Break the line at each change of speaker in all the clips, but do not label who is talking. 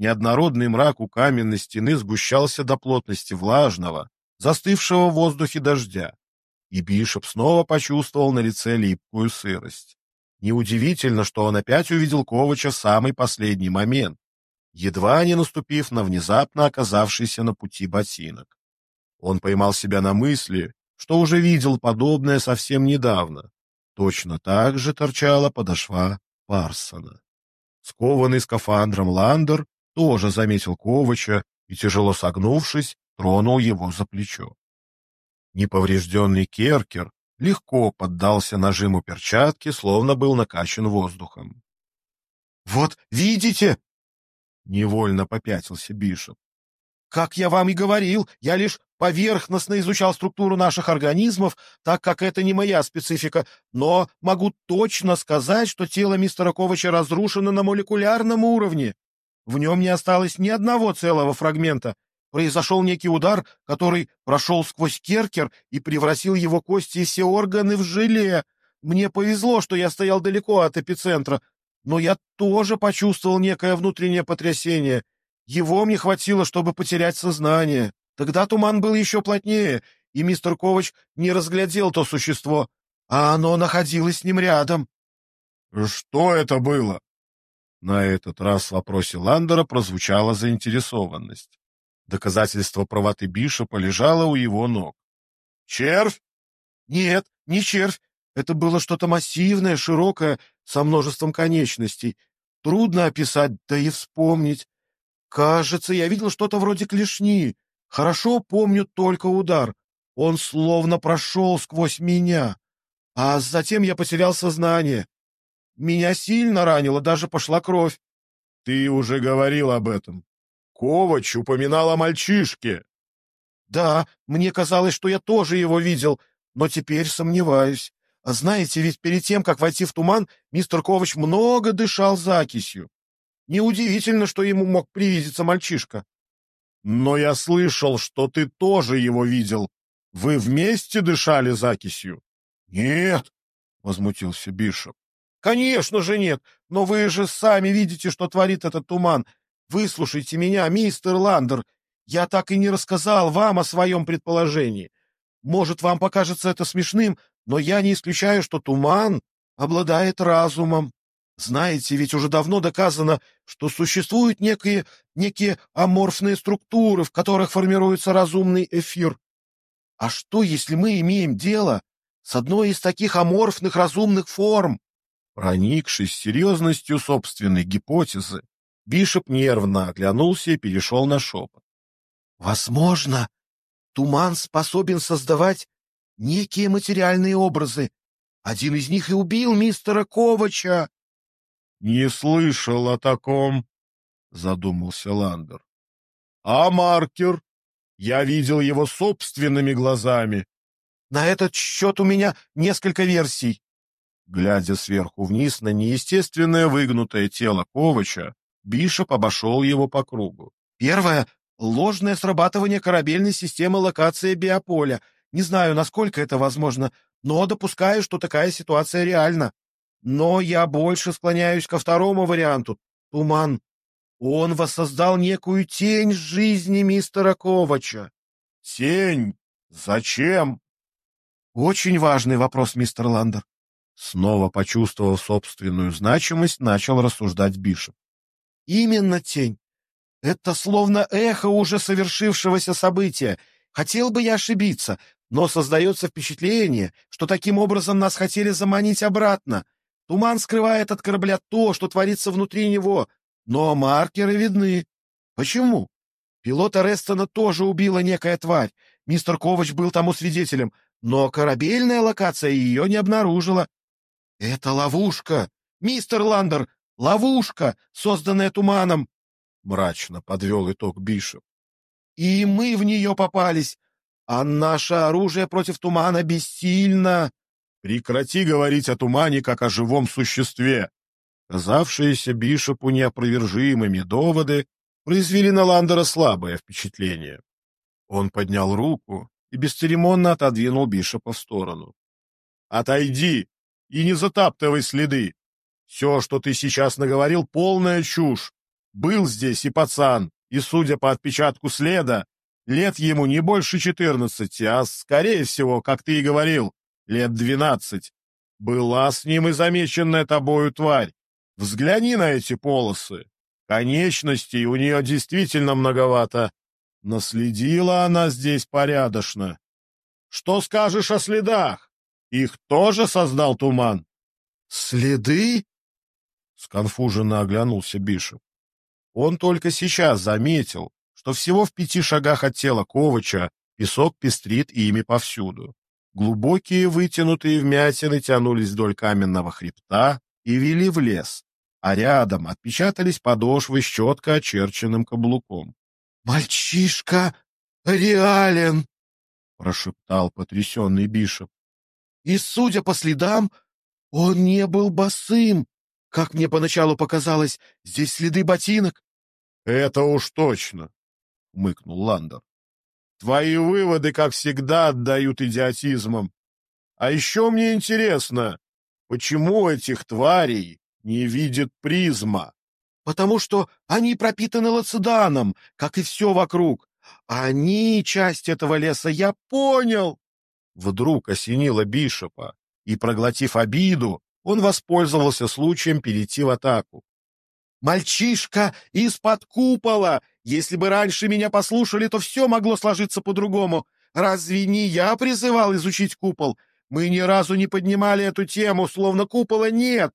неоднородный мрак у каменной стены сгущался до плотности влажного, застывшего в воздухе дождя, и Бишоп снова почувствовал на лице липкую сырость. Неудивительно, что он опять увидел Ковача в самый последний момент, едва не наступив на внезапно оказавшийся на пути ботинок. Он поймал себя на мысли, что уже видел подобное совсем недавно. Точно так же торчала подошва Парсона. Скованный скафандром Ландер тоже заметил Ковача и, тяжело согнувшись, тронул его за плечо. Неповрежденный Керкер легко поддался нажиму перчатки, словно был накачан воздухом. — Вот видите! — невольно попятился Бишоп. — Как я вам и говорил, я лишь поверхностно изучал структуру наших организмов, так как это не моя специфика, но могу точно сказать, что тело мистера Ковача разрушено на молекулярном уровне. В нем не осталось ни одного целого фрагмента. Произошел некий удар, который прошел сквозь керкер и превратил его кости и все органы в желе. Мне повезло, что я стоял далеко от эпицентра, но я тоже почувствовал некое внутреннее потрясение. Его мне хватило, чтобы потерять сознание. Тогда туман был еще плотнее, и мистер Ковач не разглядел то существо, а оно находилось с ним рядом. — Что это было? На этот раз в вопросе Ландера прозвучала заинтересованность. Доказательство правоты Бишопа лежало у его ног. «Червь?» «Нет, не червь. Это было что-то массивное, широкое, со множеством конечностей. Трудно описать, да и вспомнить. Кажется, я видел что-то вроде клешни. Хорошо помню только удар. Он словно прошел сквозь меня. А затем я потерял сознание. Меня сильно ранило, даже пошла кровь. — Ты уже говорил об этом. Ковач упоминал о мальчишке. — Да, мне казалось, что я тоже его видел, но теперь сомневаюсь. А знаете, ведь перед тем, как войти в туман, мистер Ковач много дышал закисью. Неудивительно, что ему мог привидеться мальчишка. — Но я слышал, что ты тоже его видел. Вы вместе дышали закисью? — Нет, — возмутился Бишоп. Конечно же нет, но вы же сами видите, что творит этот туман. Выслушайте меня, мистер Ландер. Я так и не рассказал вам о своем предположении. Может, вам покажется это смешным, но я не исключаю, что туман обладает разумом. Знаете, ведь уже давно доказано, что существуют некие, некие аморфные структуры, в которых формируется разумный эфир. А что, если мы имеем дело с одной из таких аморфных разумных форм? Проникшись серьезностью собственной гипотезы, Бишоп нервно оглянулся и перешел на шепот. «Возможно, туман способен создавать некие материальные образы. Один из них и убил мистера Ковача». «Не слышал о таком», — задумался Ландер. «А маркер? Я видел его собственными глазами». «На этот счет у меня несколько версий», Глядя сверху вниз на неестественное выгнутое тело Ковача, Бишоп обошел его по кругу. Первое — ложное срабатывание корабельной системы локации биополя. Не знаю, насколько это возможно, но допускаю, что такая ситуация реальна. Но я больше склоняюсь ко второму варианту. Туман. Он воссоздал некую тень жизни мистера Ковача. Тень? Зачем? Очень важный вопрос, мистер Ландер. Снова почувствовав собственную значимость, начал рассуждать Бишоп. «Именно тень. Это словно эхо уже совершившегося события. Хотел бы я ошибиться, но создается впечатление, что таким образом нас хотели заманить обратно. Туман скрывает от корабля то, что творится внутри него, но маркеры видны. Почему? Пилота Рестона тоже убила некая тварь. Мистер Ковач был тому свидетелем, но корабельная локация ее не обнаружила. «Это ловушка! Мистер Ландер, ловушка, созданная туманом!» Мрачно подвел итог Бишоп. «И мы в нее попались, а наше оружие против тумана бессильно!» «Прекрати говорить о тумане, как о живом существе!» Казавшиеся Бишопу неопровержимыми доводы произвели на Ландера слабое впечатление. Он поднял руку и бесцеремонно отодвинул Бишопа в сторону. «Отойди!» И не затаптывай следы. Все, что ты сейчас наговорил, полная чушь. Был здесь и пацан, и, судя по отпечатку следа, лет ему не больше четырнадцати, а, скорее всего, как ты и говорил, лет двенадцать. Была с ним и замеченная тобою тварь. Взгляни на эти полосы. Конечностей у нее действительно многовато. Наследила она здесь порядочно. Что скажешь о следах? Их тоже создал туман?
Следы? Сконфуженно оглянулся Бишоп. Он только сейчас заметил, что всего в пяти шагах от тела Ковача песок пестрит ими повсюду. Глубокие вытянутые вмятины тянулись вдоль каменного хребта и вели в лес, а рядом отпечатались подошвы с четко очерченным каблуком.
«Мальчишка реален!» — прошептал потрясенный Бишоп. «И, судя по следам, он не был босым. Как мне поначалу показалось, здесь следы ботинок». «Это уж точно!» — хмыкнул Ландер. Твои выводы, как всегда, отдают идиотизмом. А еще мне интересно, почему этих тварей не видит призма? Потому что они пропитаны лациданом, как и все вокруг. Они часть этого леса, я понял. Вдруг осенило Бишопа, и, проглотив обиду, он воспользовался случаем перейти в атаку. «Мальчишка из-под купола! Если бы раньше меня послушали, то все могло сложиться по-другому. Разве не я призывал изучить купол? Мы ни разу не поднимали эту тему, словно купола нет.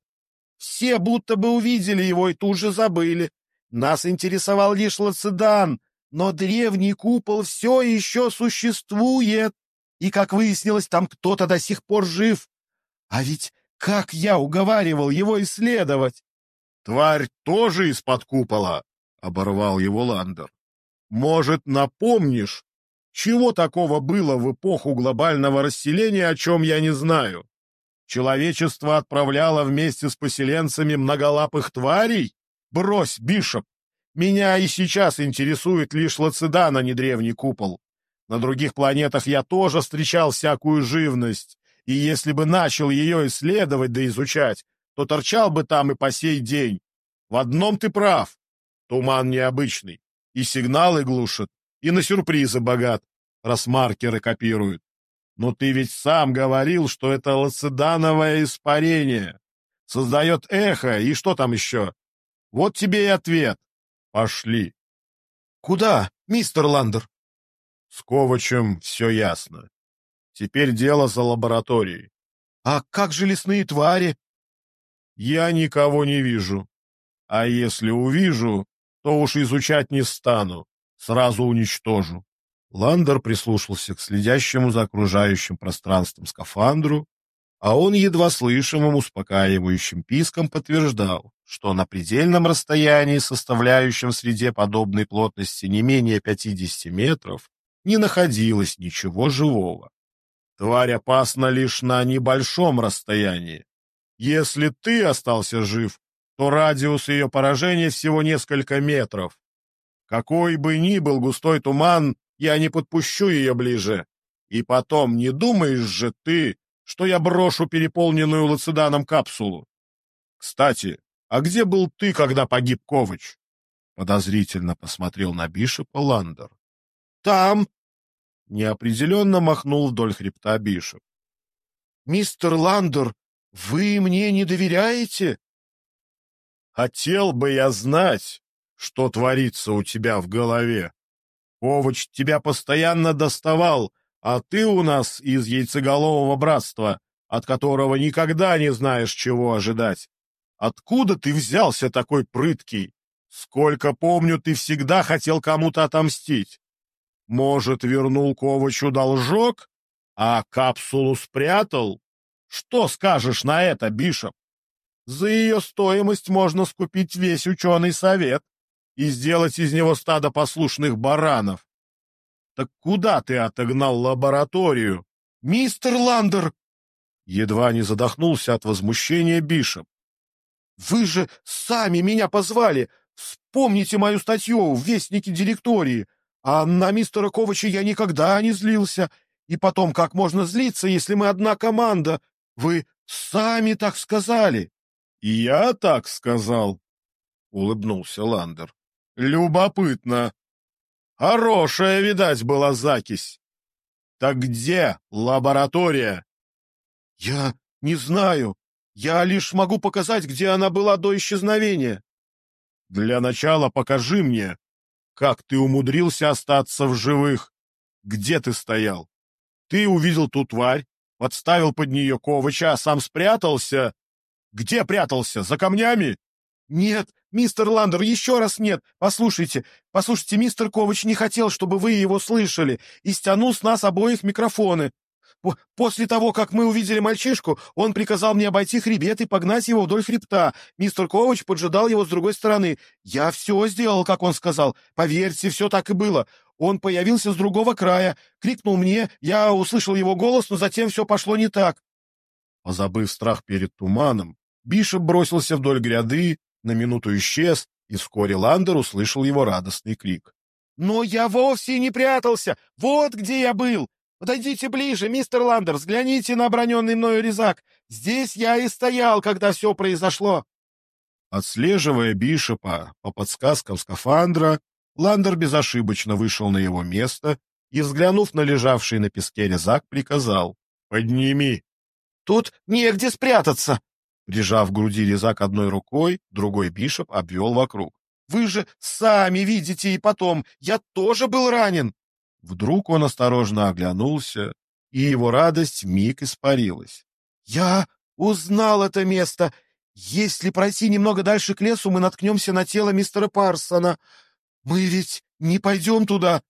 Все будто бы увидели его и тут же забыли. Нас интересовал лишь Лацидан, но древний купол все еще существует. И, как выяснилось, там кто-то до сих пор жив. А ведь как я уговаривал его исследовать? Тварь тоже из-под купола, оборвал его Ландер. Может, напомнишь, чего такого было в эпоху глобального расселения, о чем я не знаю? Человечество отправляло вместе с поселенцами многолапых тварей? Брось, Бишоп! Меня и сейчас интересует лишь Лацидан, а не древний купол. На других планетах я тоже встречал всякую живность, и если бы начал ее исследовать да изучать, то торчал бы там и по сей день. В одном ты прав. Туман необычный. И сигналы глушат, и на сюрпризы богат, раз маркеры копируют. Но ты ведь сам говорил, что это лацедановое испарение. Создает эхо, и что там еще? Вот тебе и ответ. Пошли. Куда, мистер Ландер? С Ковачем все ясно. Теперь дело за лабораторией. А как же лесные твари? Я никого не вижу. А если увижу, то уж изучать не стану, сразу уничтожу. Ландер прислушался к следящему за окружающим пространством скафандру, а он едва слышимым успокаивающим писком подтверждал, что на предельном расстоянии, составляющем в среде подобной плотности не менее 50 метров, не находилось ничего живого. Тварь опасна лишь на небольшом расстоянии. Если ты остался жив, то радиус ее поражения всего несколько метров. Какой бы ни был густой туман, я не подпущу ее ближе. И потом, не думаешь же ты, что я брошу переполненную лациданом капсулу? Кстати, а где был ты, когда погиб Ковач? Подозрительно посмотрел на Бишопа Ландер. Там! Неопределенно махнул вдоль хребта Бишоп. Мистер Ландер, вы мне не доверяете? Хотел бы я знать, что творится у тебя в голове. Овощ тебя постоянно доставал, а ты у нас из яйцеголового братства, от которого никогда не знаешь, чего ожидать. Откуда ты взялся такой прыткий? Сколько помню, ты всегда хотел кому-то отомстить. Может, вернул Ковачу должок, а капсулу спрятал? Что скажешь на это, Бишоп? За ее стоимость можно скупить весь ученый совет и сделать из него стадо послушных баранов. Так куда ты отогнал лабораторию? Мистер Ландер! Едва не задохнулся от возмущения Бишоп. Вы же сами меня позвали! Вспомните мою статью в Вестнике директории. А на мистера Ковача я никогда не злился. И потом, как можно злиться, если мы одна команда? Вы сами так сказали. «Я так сказал». улыбнулся Ландер. Любопытно. Хорошая, видать, была закись. Так где лаборатория? Я не знаю. Я лишь могу показать, где она была до исчезновения. Для начала покажи мне, как ты умудрился остаться в живых. Где ты стоял? Ты увидел ту тварь, подставил под нее Ковача, а сам спрятался? Где прятался? За камнями? Нет, мистер Ландер, еще раз нет. Послушайте, послушайте, мистер Ковач не хотел, чтобы вы его слышали, и стянул с нас обоих микрофоны. После того, как мы увидели мальчишку, он приказал мне обойти хребет и погнать его вдоль хребта. Мистер Ковач поджидал его с другой стороны. Я все сделал, как он сказал. Поверьте, все так и было. Он появился с другого края, крикнул мне, я услышал его голос, но затем все пошло не так. Позабыв страх перед туманом, Бишоп бросился вдоль гряды, на минуту исчез, и вскоре Ландер услышал его радостный крик. «Но я вовсе не прятался! Вот где я был! Подойдите ближе, мистер Ландер, взгляните на оброненный мною резак. Здесь я и стоял, когда все произошло. Отслеживая Бишопа по подсказкам скафандра, Ландер безошибочно вышел на его место и, взглянув на лежавший на песке резак, приказал «Подними». «Тут негде спрятаться!» Прижав к груди резак одной рукой, другой Бишоп обвел вокруг. «Вы же сами видите и потом, я тоже был ранен!» Вдруг он осторожно оглянулся, и его радость миг испарилась. «Я узнал это место! Если пройти немного дальше к лесу, мы наткнемся на тело мистера Парсона. Мы ведь не пойдем туда!»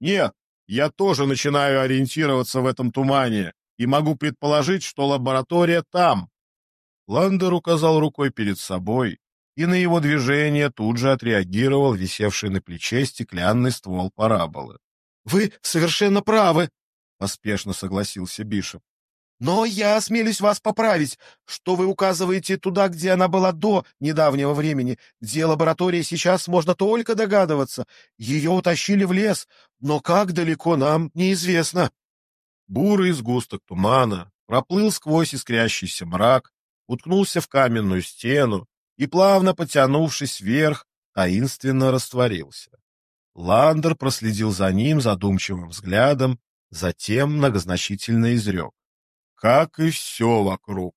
«Нет, я тоже начинаю ориентироваться в этом тумане и могу предположить, что лаборатория там!» Ландер указал рукой перед собой, и на его движение тут же отреагировал висевший на плече стеклянный ствол параболы. Вы совершенно правы, поспешно согласился Бишоп. Но я осмелюсь вас поправить, что вы указываете туда, где она была до недавнего времени, где лаборатория сейчас можно только догадываться. Ее утащили в лес, но как далеко нам неизвестно. Бурый сгусток тумана проплыл сквозь искрящийся мрак, уткнулся в каменную стену и, плавно потянувшись вверх, таинственно растворился. Ландер проследил за ним задумчивым взглядом, затем многозначительно изрек. Как и все вокруг.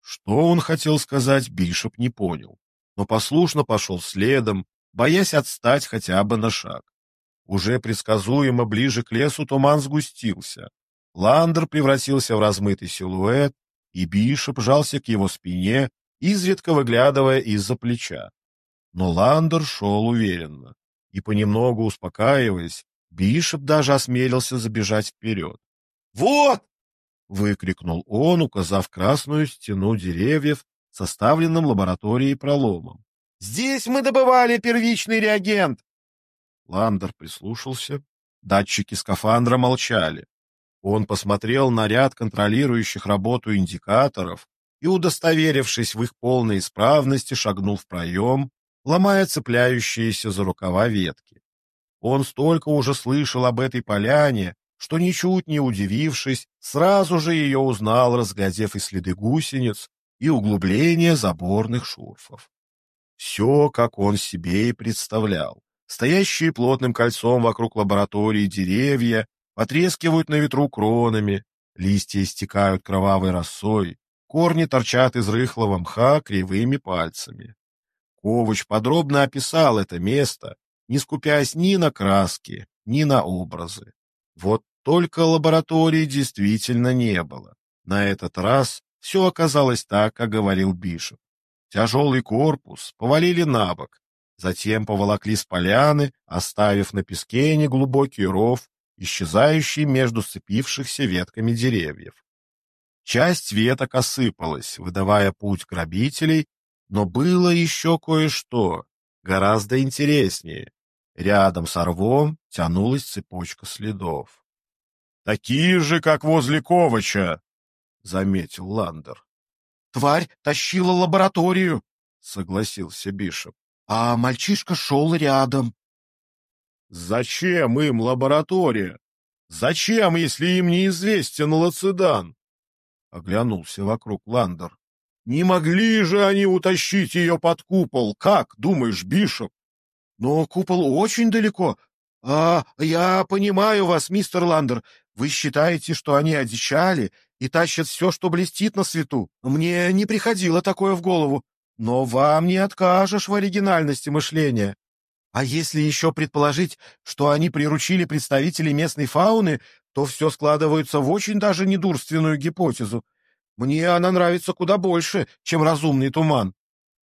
Что он хотел сказать, Бишоп не понял, но послушно пошел следом, боясь отстать хотя бы на шаг. Уже предсказуемо ближе к лесу туман сгустился. Ландер превратился в размытый силуэт, и Бишоп жался к его спине, изредка выглядывая из-за плеча. Но Ландер шел уверенно и, понемногу успокаиваясь, Бишоп даже осмелился забежать вперед. «Вот!» — выкрикнул он, указав красную стену деревьев, составленным лабораторией проломом. «Здесь мы добывали первичный реагент!» Ландер прислушался. Датчики скафандра молчали. Он посмотрел на ряд контролирующих работу индикаторов и, удостоверившись в их полной исправности, шагнул в проем, ломая цепляющиеся за рукава ветки. Он столько уже слышал об этой поляне, что, ничуть не удивившись, сразу же ее узнал, разглядев и следы гусениц, и углубление заборных шурфов. Все, как он себе и представлял. Стоящие плотным кольцом вокруг лаборатории деревья потрескивают на ветру кронами, листья истекают кровавой росой, корни торчат из рыхлого мха кривыми пальцами. Ковач подробно описал это место, не скупясь ни на краски, ни на образы. Вот только лаборатории действительно не было. На этот раз все оказалось так, как говорил Бишоп. Тяжелый корпус повалили на бок, затем поволокли с поляны, оставив на песке неглубокий ров, исчезающий между сцепившихся ветками деревьев. Часть веток осыпалась, выдавая путь грабителей но было еще кое-что, гораздо интереснее. Рядом с рвом тянулась цепочка следов. — Такие же, как возле Ковача, — заметил Ландер. — Тварь тащила лабораторию, — согласился Бишоп, — а мальчишка шел рядом. — Зачем им лаборатория? Зачем, если им неизвестен Лацидан? Оглянулся вокруг Ландер. Не могли же они утащить ее под купол, как, думаешь, Бишоп?
Но купол очень далеко. А, я понимаю вас, мистер Ландер. Вы считаете, что они одичали и тащат все, что блестит на свету? Мне не приходило такое в голову. Но вам не откажешь в оригинальности мышления. А если еще предположить, что они приручили представителей местной фауны, то все складывается в очень даже недурственную гипотезу. Мне она нравится куда больше, чем разумный туман.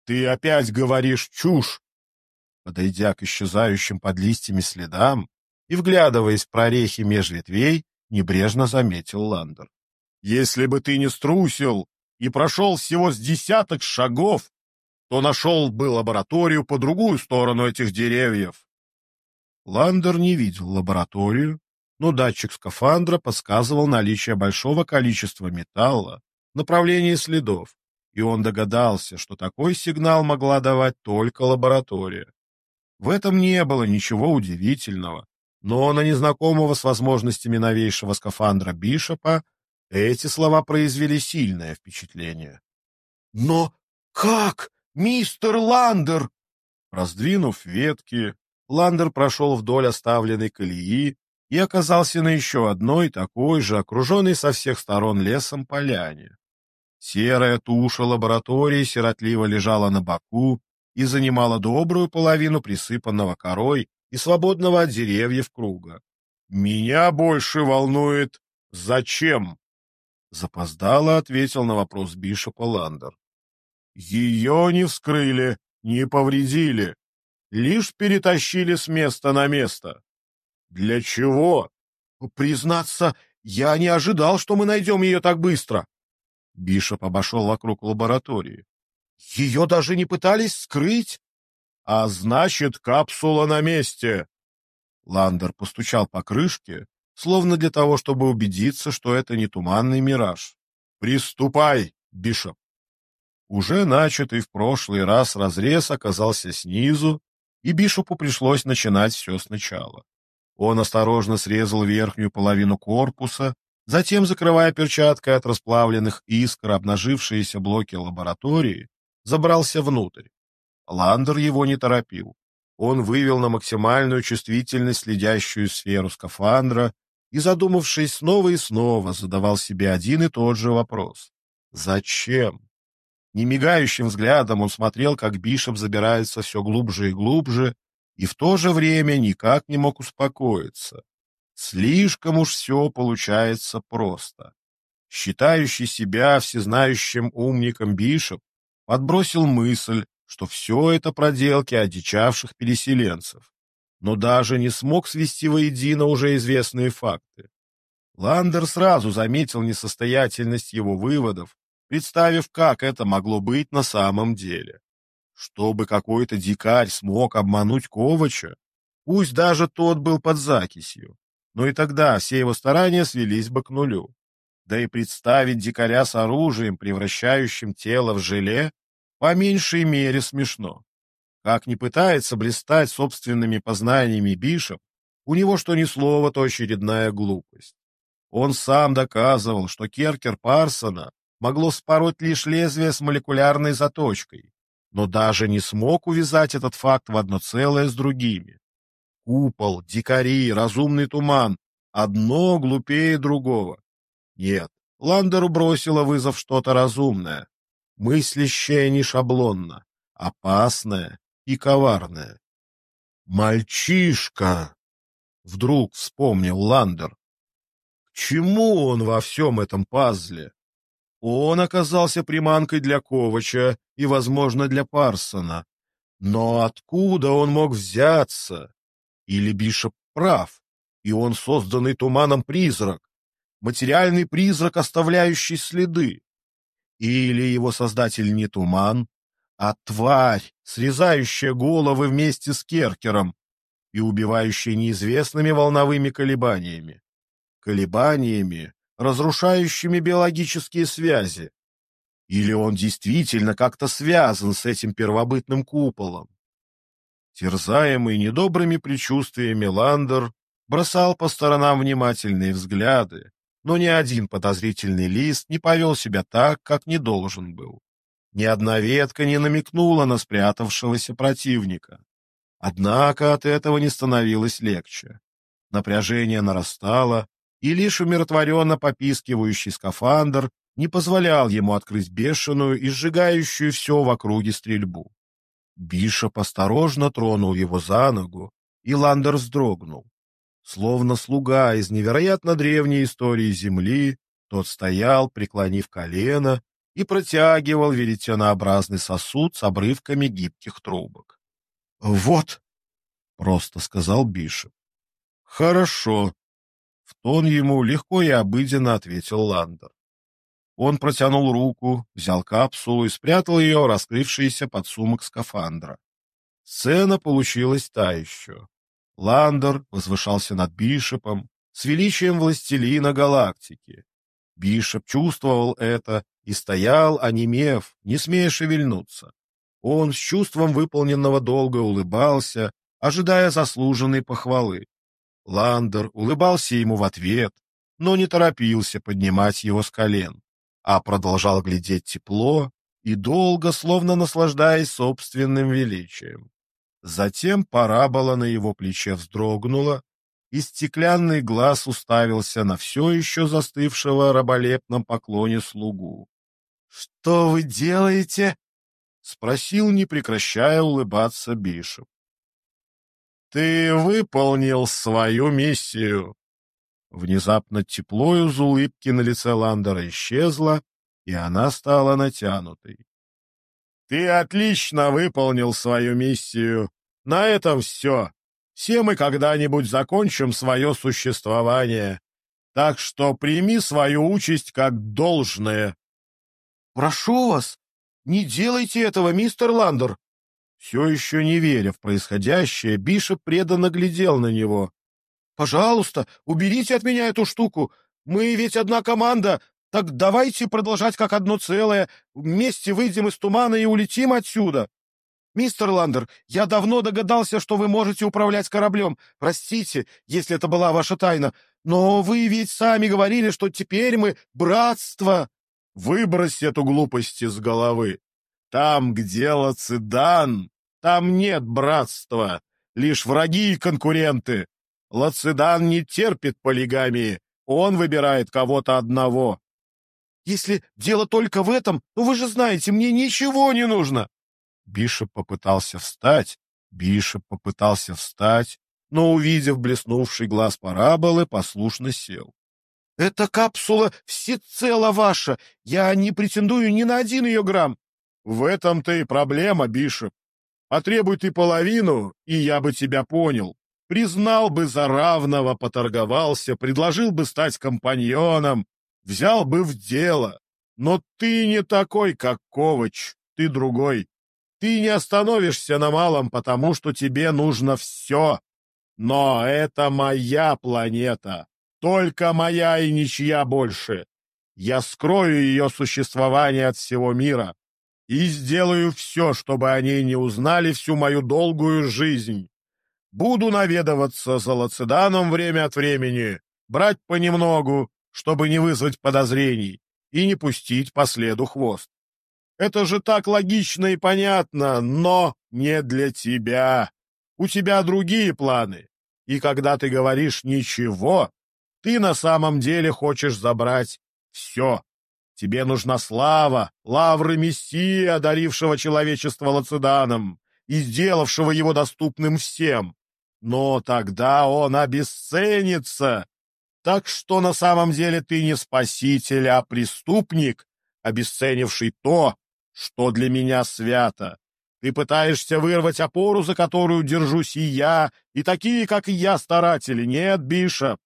Ты опять говоришь чушь. Подойдя к исчезающим под листьями следам и вглядываясь в прорехи меж ветвей, небрежно заметил Ландер. Если бы ты не струсил и прошел всего с десяток шагов, то нашел бы лабораторию по другую сторону этих деревьев. Ландер не видел лабораторию, но датчик скафандра подсказывал наличие большого количества металла направлении следов, и он догадался, что такой сигнал могла давать только лаборатория. В этом не было ничего удивительного, но на незнакомого с возможностями новейшего скафандра Бишопа эти слова произвели сильное впечатление.
«Но как, мистер Ландер?»
Раздвинув ветки, Ландер прошел вдоль оставленной колеи и оказался на еще одной такой же, окруженной со всех сторон лесом поляне. Серая туша лаборатории сиротливо лежала на боку и занимала добрую половину присыпанного корой и свободного от деревьев круга. «Меня больше волнует, зачем?» Запоздало ответил на вопрос Бишопа Ландер. Ее не вскрыли, не повредили, лишь перетащили с места на место. Для чего?
Признаться, я не ожидал, что мы найдем ее так быстро.
Бишоп обошел вокруг лаборатории.
Ее даже не пытались скрыть?
А значит, капсула на месте. Ландер постучал по крышке, словно для того, чтобы убедиться, что это не туманный мираж. «Приступай, Бишоп!» Уже начатый в прошлый раз разрез оказался снизу, и Бишопу пришлось начинать все сначала. Он осторожно срезал верхнюю половину корпуса, затем, закрывая перчаткой от расплавленных искр обнажившиеся блоки лаборатории, забрался внутрь. Ландер его не торопил. Он вывел на максимальную чувствительность следящую сферу скафандра и, задумавшись снова и снова, задавал себе один и тот же вопрос. Зачем? Немигающим взглядом он смотрел, как Бишоп забирается все глубже и глубже, и в то же время никак не мог успокоиться. Слишком уж все получается просто. Считающий себя всезнающим умником Бишоп подбросил мысль, что все это проделки одичавших переселенцев но даже не смог свести воедино уже известные факты. Ландер сразу заметил несостоятельность его выводов, представив, как это могло быть на самом деле. Чтобы какой-то дикарь смог обмануть Ковача, пусть даже тот был под закисью, но и тогда все его старания свелись бы к нулю. Да и представить дикаря с оружием, превращающим тело в желе, по меньшей мере смешно. Как ни пытается блистать собственными познаниями Бишоп, у него что ни слово, то очередная глупость. Он сам доказывал, что Керкер Парсона могло спороть лишь лезвие с молекулярной заточкой, но даже не смог увязать этот факт в одно целое с другими. Купол, дикари, разумный туман — одно глупее другого. Нет, Ландеру бросило вызов что-то разумное, мыслящее не шаблонно, опасное и коварное. «Мальчишка!» — вдруг вспомнил Ландер. К чему он во всем этом пазле? Он оказался приманкой для Ковача и, возможно, для Парсона. Но откуда он мог взяться? Или Бишоп прав, и он созданный туманом призрак, материальный призрак, оставляющий следы? Или его создатель не туман, а тварь, срезающая головы вместе с Керкером и убивающая неизвестными волновыми колебаниями. Колебаниями, разрушающими биологические связи. Или он действительно как-то связан с этим первобытным куполом? Терзаемый недобрыми предчувствиями Ландер бросал по сторонам внимательные взгляды, но ни один подозрительный лист не повел себя так, как не должен был. Ни одна ветка не намекнула на спрятавшегося противника. Однако от этого не становилось легче. Напряжение нарастало, и лишь умиротворенно попискивающий скафандр не позволял ему открыть бешеную и сжигающую все в округе стрельбу. Бишоп осторожно тронул его за ногу, и Ландер вздрогнул. Словно слуга из невероятно древней истории Земли, тот стоял, преклонив колено, и протягивал веретенообразный сосуд с обрывками гибких трубок. — Вот, — просто сказал Бишоп. — Хорошо. В тон ему легко и обыденно ответил Ландер. Он протянул руку, взял капсулу и спрятал ее в раскрывшийся подсумок скафандра. Сцена получилась та еще. Ландер возвышался над Бишопом с величием властелина галактики. Бишоп чувствовал это и стоял, онемев, не смея шевельнуться. Он с чувством выполненного долга улыбался, ожидая заслуженной похвалы. Ландер улыбался ему в ответ, но не торопился поднимать его с колен, а продолжал глядеть тепло и долго, словно наслаждаясь собственным величием. Затем парабола на его плече вздрогнула, и стеклянный глаз уставился на все еще застывшего раболепном поклоне слугу. — Что вы делаете? — спросил, не прекращая улыбаться Бишоп. — Ты выполнил свою миссию. Внезапно тепло из улыбки на лице Ландера исчезло, и она стала натянутой. Ты отлично выполнил свою миссию. На этом все. Все мы когда-нибудь закончим свое существование. Так что прими свою участь как должное. — Прошу вас, не делайте этого, мистер Ландер. Все еще не веря в происходящее, Бишоп преданно глядел на него. — Пожалуйста, уберите от меня эту штуку. Мы ведь одна команда, так давайте продолжать как одно целое, вместе выйдем из тумана и улетим отсюда. Мистер Ландер, я давно догадался, что вы можете управлять кораблем. Простите, если это была ваша тайна, но вы ведь сами говорили, что теперь мы братство. Выбрось эту глупость из головы. Там, где Лацидан, там нет братства, лишь враги и конкуренты. Лацидан не терпит полигамии, он выбирает кого-то одного. Если дело только в этом, то вы же знаете, мне ничего не нужно. Бишоп попытался встать, Бишоп попытался встать, но, увидев блеснувший глаз параболы, послушно сел. — Эта капсула всецело ваша. Я не претендую ни на один ее грамм. — В этом-то и проблема, Бишоп. Потребуй ты половину, и я бы тебя понял. Признал бы за равного, поторговался, предложил бы стать компаньоном, взял бы в дело. Но ты не такой, как Ковач, ты другой. Ты не остановишься на малом, потому что тебе нужно все. Но это моя планета, только моя и ничья больше. Я скрою ее существование от всего мира и сделаю все, чтобы они не узнали всю мою долгую жизнь. Буду наведываться за Лациданом время от времени, брать понемногу, чтобы не вызвать подозрений и не пустить по следу хвост. Это же так логично и понятно, но не для тебя. У тебя другие планы. И когда ты говоришь «ничего», ты на самом деле хочешь забрать все. Тебе нужна слава, лавры Мессии, одарившего человечество Лациданом и сделавшего его доступным всем. Но тогда он обесценится. Так что на самом деле ты не спаситель, а преступник, обесценивший то, что для меня свято. Ты пытаешься вырвать опору, за которую держусь и я, и такие, как и я, старатели. Нет, Бишоп,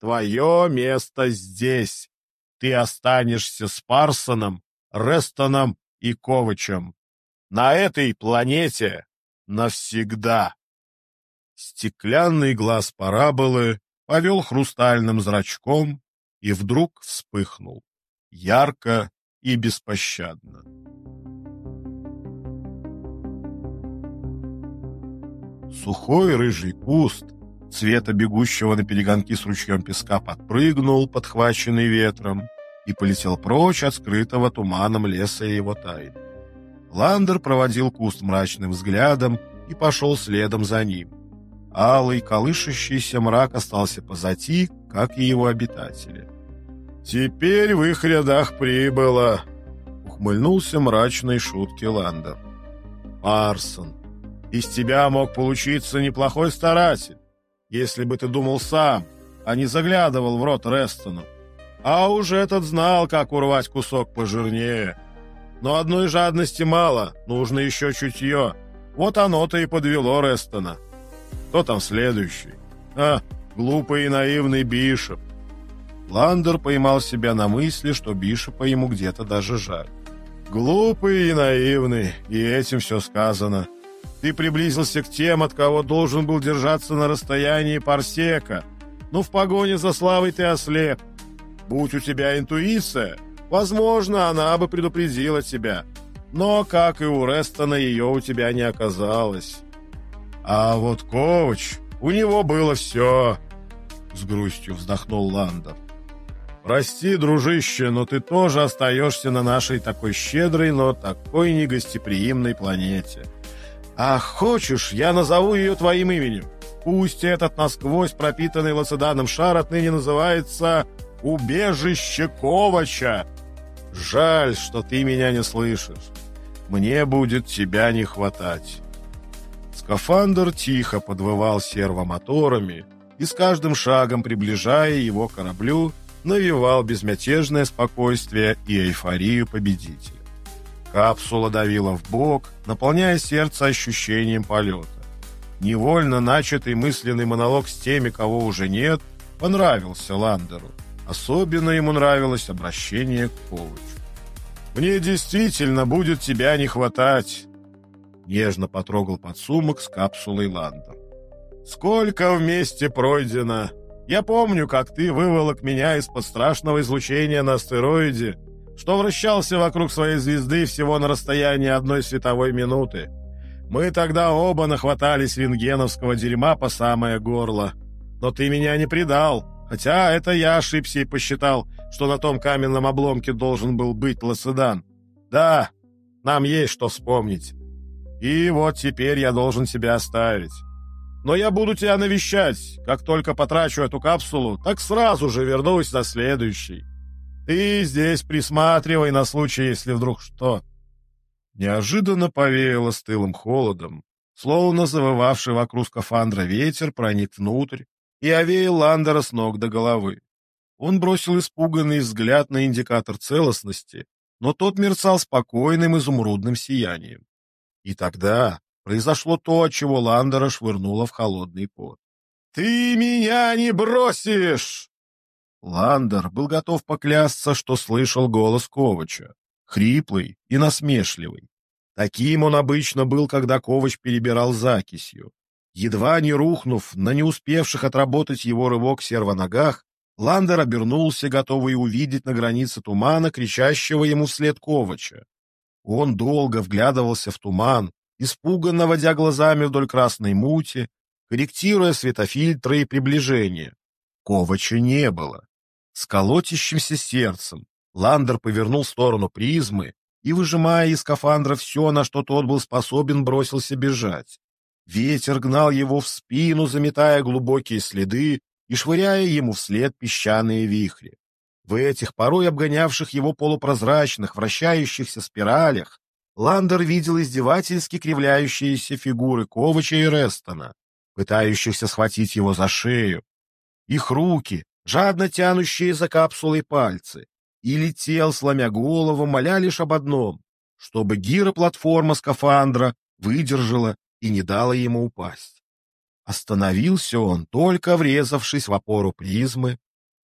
твое место здесь. Ты останешься с Парсоном, Рестоном и Ковачем. На этой планете навсегда. Стеклянный глаз параболы повел хрустальным зрачком и вдруг вспыхнул, ярко и беспощадно. Сухой рыжий куст, цвета бегущего на перегонки с ручьем песка, подпрыгнул, подхваченный ветром, и полетел прочь от скрытого туманом леса и его тайн.
Ландер проводил куст мрачным взглядом и пошел следом за ним. Алый, колышащийся мрак остался позади, как и его обитатели. «Теперь в их рядах прибыло», — ухмыльнулся мрачной шутки Ландер. «Парсон, из тебя мог получиться неплохой старатель, если бы ты думал сам, а не заглядывал в рот Рестону. А уже этот знал, как урвать кусок пожирнее. Но одной жадности мало, нужно еще чутье. Вот оно-то и подвело Рестона. Кто там следующий? А, глупый и наивный Бишоп. Ландер поймал себя на мысли, что Бишопа ему где-то даже жаль. Глупый и наивный, и этим все сказано. Ты приблизился к тем, от кого должен был держаться на расстоянии парсека. Но в погоне за славой ты ослеп. Будь у тебя интуиция, возможно, она бы предупредила тебя. Но, как и у Рестона, ее у тебя не оказалось. А вот Ковач, у него было все. С грустью вздохнул Ландер. Прости, дружище, но ты тоже остаешься на нашей такой щедрой, но такой негостеприимной планете. А хочешь, я назову ее твоим именем? Пусть этот насквозь пропитанный лоцеданом шар отныне называется «Убежище Ковача». Жаль, что ты меня не слышишь. Мне будет тебя не хватать. Скафандр тихо подвывал сервомоторами и с каждым шагом, приближая его к кораблю, навевал безмятежное спокойствие и эйфорию победителя. Капсула давила в бок, наполняя сердце ощущением полета. Невольно начатый мысленный монолог с теми, кого уже нет, понравился Ландеру. Особенно ему нравилось обращение к Ковачу. «Мне действительно будет тебя не хватать», — нежно потрогал подсумок с капсулой Ландер. «Сколько вместе пройдено! Я помню, как ты выволок меня из-под страшного излучения на астероиде, что вращался вокруг своей звезды всего на расстоянии одной световой минуты. Мы тогда оба нахватались венгеновского дерьма по самое горло. Но ты меня не предал, хотя это я ошибся и посчитал, что на том каменном обломке должен был быть Лоседан. Да, нам есть что вспомнить. И вот теперь я должен тебя оставить. Но я буду тебя навещать. Как только потрачу эту капсулу, так сразу же вернусь на следующий. Ты здесь присматривай на случай, если вдруг что. Неожиданно повеяло стылым холодом, словно завывавший вокруг скафандра ветер проник внутрь и овеял Ландера с ног до головы. Он бросил испуганный взгляд на индикатор целостности, но тот мерцал спокойным изумрудным сиянием. И тогда произошло то, чего Ландера швырнуло в холодный пот. «Ты меня не бросишь!» Ландер был готов поклясться, что слышал голос Ковача, хриплый и насмешливый. Таким он обычно был, когда Ковач перебирал закисью. Едва не рухнув на не успевших отработать его рывок сервоногах, Ландер обернулся, готовый увидеть на границе тумана кричащего ему вслед Ковача. Он долго вглядывался в туман, испуганно водя глазами вдоль красной мути, корректируя светофильтры и приближение. Ковача не было. С колотящимся сердцем Ландер повернул в сторону призмы и, выжимая из скафандра все, на что тот был способен, бросился бежать. Ветер гнал его в спину, заметая глубокие следы и швыряя ему вслед песчаные вихри. В этих, порой обгонявших его полупрозрачных, вращающихся спиралях, Ландер видел издевательски кривляющиеся фигуры Ковача и Рестона, пытающихся схватить его за шею. Их руки, жадно тянущие за капсулой пальцы, и летел, сломя голову, моля лишь об одном, чтобы гироплатформа скафандра выдержала и не дала ему упасть. Остановился он, только врезавшись в опору призмы,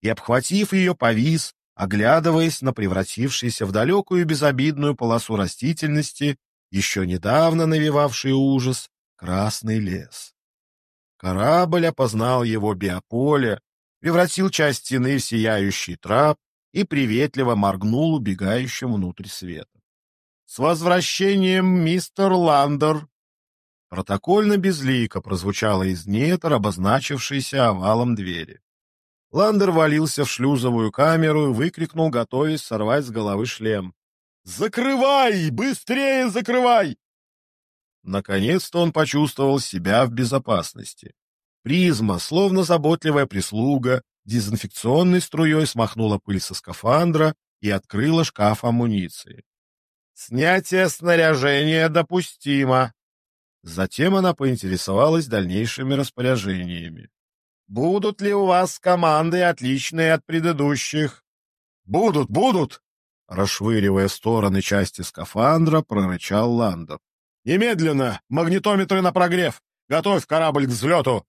и, обхватив ее, повис, оглядываясь на превратившийся в далекую безобидную полосу растительности, еще недавно навевавший ужас, красный лес. Корабль опознал его биополе, превратил часть стены в сияющий трап и приветливо моргнул убегающим внутрь света. «С возвращением, мистер Ландер!» Протокольно безлико прозвучало из нетр, обозначившейся овалом двери. Ландер валился в шлюзовую камеру и выкрикнул, готовясь сорвать с головы шлем.
Закрывай! Быстрее закрывай!» Наконец-то он почувствовал себя в безопасности. Призма, словно заботливая прислуга, дезинфекционной струей смахнула пыль со скафандра и открыла шкаф амуниции. «Снятие снаряжения допустимо!» Затем она поинтересовалась дальнейшими распоряжениями. «Будут ли у вас команды, отличные от предыдущих?» «Будут, будут!» Расшвыривая стороны части скафандра, прорычал Ландер. «Немедленно! Магнитометры на прогрев! Готовь корабль к взлету!»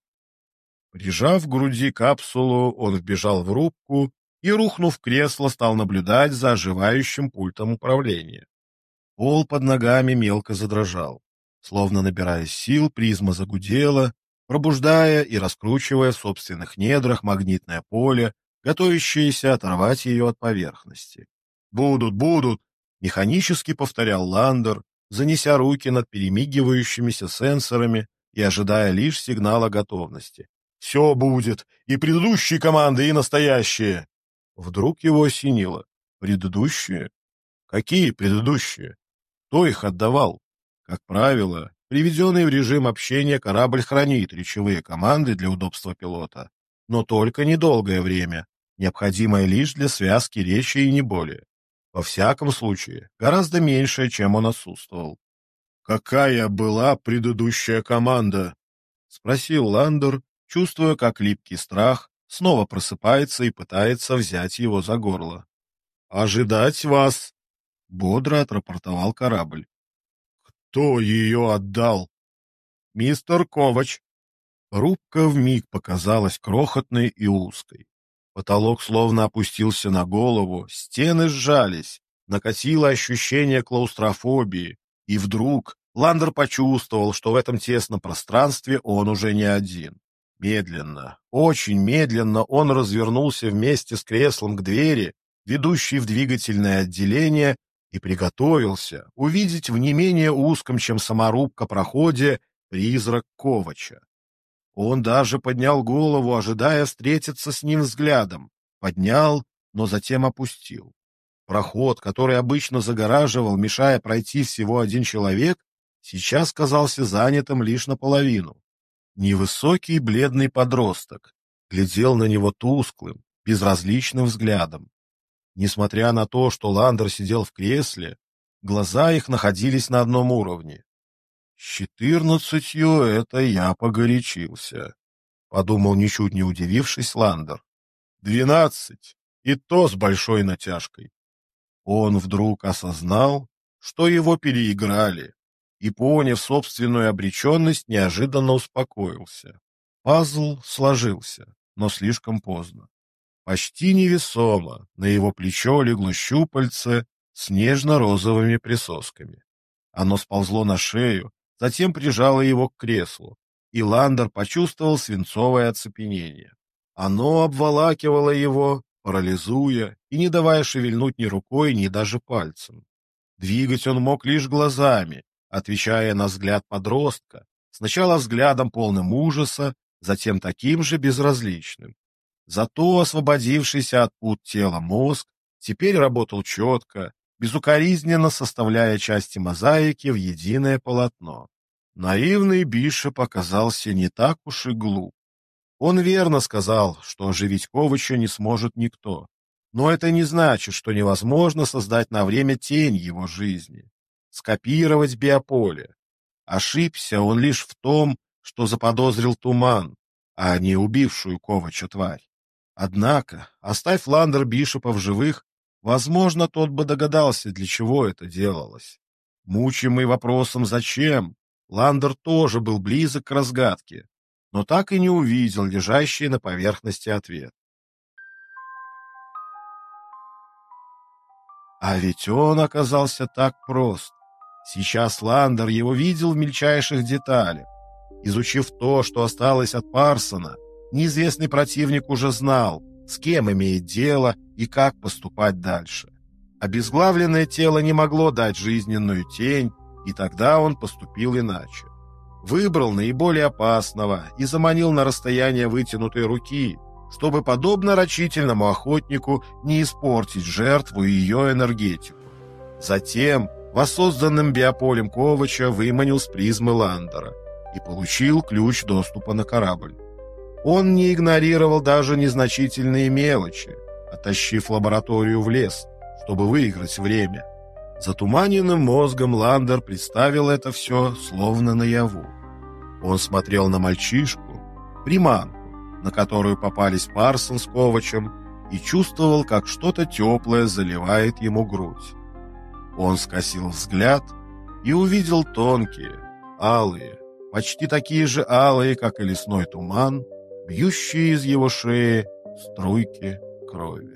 Прижав к груди капсулу, он вбежал в рубку и, рухнув в кресло, стал наблюдать за оживающим пультом управления. Пол под ногами мелко задрожал. Словно набирая сил, призма загудела, пробуждая и раскручивая в собственных недрах магнитное поле, готовящееся оторвать ее от поверхности. «Будут, будут!» — механически повторял Ландер, занеся руки над перемигивающимися сенсорами и ожидая лишь сигнала готовности. Все будет, и предыдущие команды, и настоящие. Вдруг его осенило. Предыдущие? Какие предыдущие? Кто их отдавал? Как правило, приведенный в режим общения корабль хранит речевые команды для удобства пилота, но только недолгое время, необходимое лишь для связки речи и не более. Во всяком случае, гораздо меньше, чем он отсутствовал. «Какая была предыдущая команда?» — спросил Ландер, чувствуя, как липкий страх снова просыпается и пытается взять его за горло. «Ожидать вас!» — бодро отрапортовал корабль. «Кто ее отдал?» «Мистер Ковач». Рубка вмиг показалась крохотной и узкой. Потолок словно опустился на голову, стены сжались, накатило ощущение клаустрофобии, и вдруг Ландер почувствовал, что в этом тесном пространстве он уже не один. Медленно, очень медленно он развернулся вместе с креслом к двери, ведущей в двигательное отделение, и приготовился увидеть в не менее узком, чем саморубка, проходе призрак Ковача. Он даже поднял голову, ожидая встретиться с ним взглядом. Поднял, но затем опустил. Проход, который обычно загораживал, мешая пройти всего один человек, сейчас казался занятым лишь наполовину. Невысокий бледный подросток глядел на него тусклым, безразличным взглядом. Несмотря на то, что Ландер сидел в кресле, глаза их находились на одном уровне. «С четырнадцатью это я погорячился», — подумал, ничуть не удивившись, Ландер. «Двенадцать, и то с большой натяжкой». Он вдруг осознал, что его переиграли, и, поняв собственную обреченность, неожиданно успокоился. Пазл сложился, но слишком поздно. Почти невесомо на его плечо легло щупальце с нежно-розовыми присосками. Оно сползло на шею, затем прижало его к креслу, и Ландер почувствовал свинцовое оцепенение. Оно обволакивало его, парализуя и не давая шевельнуть ни рукой, ни даже пальцем. Двигать он мог лишь глазами, отвечая на взгляд подростка, сначала взглядом полным ужаса, затем таким же безразличным. Зато освободившийся от пут тела мозг теперь работал четко, безукоризненно составляя части мозаики в единое полотно. Наивный Бишоп оказался не так уж и глуп. Он верно сказал, что оживить Ковача не сможет никто. Но это не значит, что невозможно создать на время тень его жизни скопировать биополе. Ошибся он лишь в том, что заподозрил туман, а не убившую Ковача тварь. Однако, оставь Ландер Бишопа в живых, возможно, тот бы догадался, для чего это делалось. Мучимый вопросом «зачем?», Ландер тоже был близок к разгадке, но так и не увидел лежащий на поверхности ответ. А ведь он оказался так прост. Сейчас Ландер его видел в мельчайших деталях. Изучив то, что осталось от Парсона, неизвестный противник уже знал, с кем имеет дело и как поступать дальше. Обезглавленное тело не могло дать жизненную тень, и тогда он поступил иначе. Выбрал наиболее опасного и заманил на расстояние вытянутой руки, чтобы, подобно рачительному охотнику, не испортить жертву и ее энергетику. Затем воссозданным биополем Ковача выманил с призмы Ландера и получил ключ доступа на корабль. Он не игнорировал даже незначительные мелочи, оттащив лабораторию в лес, чтобы выиграть время. Затуманенным мозгом Ландер представил это все словно наяву. Он смотрел на мальчишку, приманку, на которую попались Парсон с Ковачем, и чувствовал, как что-то теплое заливает ему грудь. Он скосил взгляд и увидел тонкие, алые, почти такие же алые, как и лесной туман, бьющие из его шеи струйки крови.